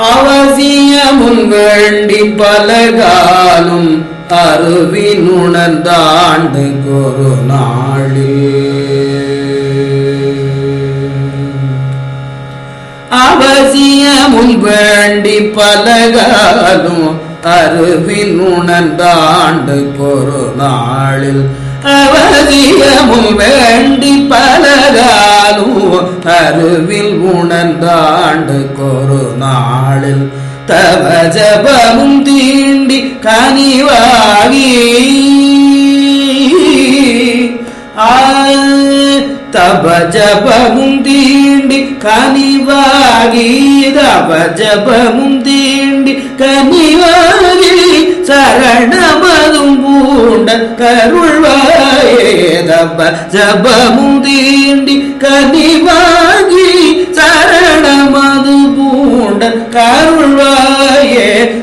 அவசியமும் வேண்டி பலகாலும் அருவினுணர்ந்தாண்டு ஒரு நாளில். அவசியமும் வேண்டி பலகாலும் அருவின் உணர்ந்தாண்டு ஒரு நாளில். அவசியமும் வேண்டி பல அருவில் உணர்ந்தாண்டு கொரு நாளில். தவ ஜபமும் தீண்டி கனிவாகி. தப ஜபமும் தீண்டி கனிவாகி. தப ஜபமும் தீண்டி கனிவாகி. சரணமதும் பூண்ட கருள்வாயே. தப ஜபமும் தீண்டி கனிவா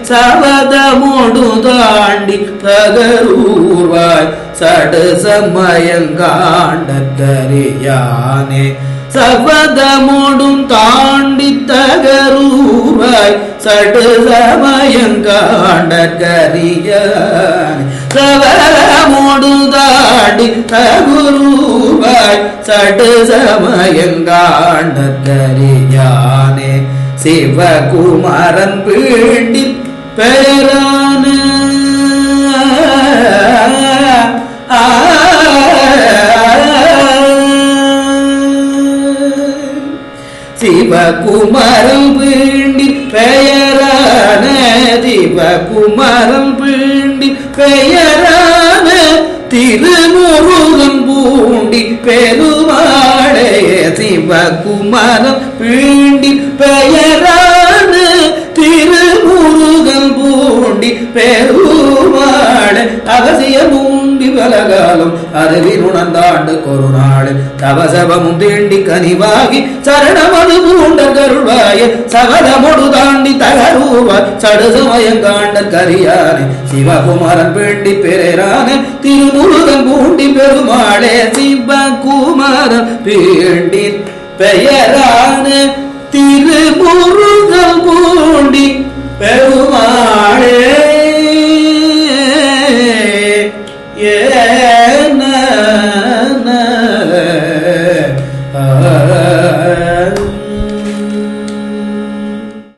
சவதமோடு தாண்டி பகரூர்வாய் சடு சமயங்காண்ட கரியானே தாண்டி தகரூவாய் சடு சமயங்காண்ட கரியானே தாண்டி தகுருவாய் சடு சமயங்காண்டக்கரியானே சிவகுமாரன் பீண்டி பேரான சிவகுமரம் பீண்டி பெயரான சிவகுமரம் பீண்டி பெயரான திருமுருகன் பூண்டி பெருமாளே சிவகுமரம் பீண்டி பெயரா பெருமாளே அவசிய மூண்டி பலகாலம் அறிவில் உணர்ந்தாண்டு ஒரு நாள் தவசபமும் தேண்டி கனிவாகி சரணமது பூண்ட கருள்வாய சகதமொடு தாண்டி தகரூவ சடுசுமயங்காண்ட கரியானே. சிவகுமாரன் வேண்டி பெறான திருமுருகன் பூண்டி பெருமாளே சிவகுமாரன் வேண்டி பெயரான திருமுருகன்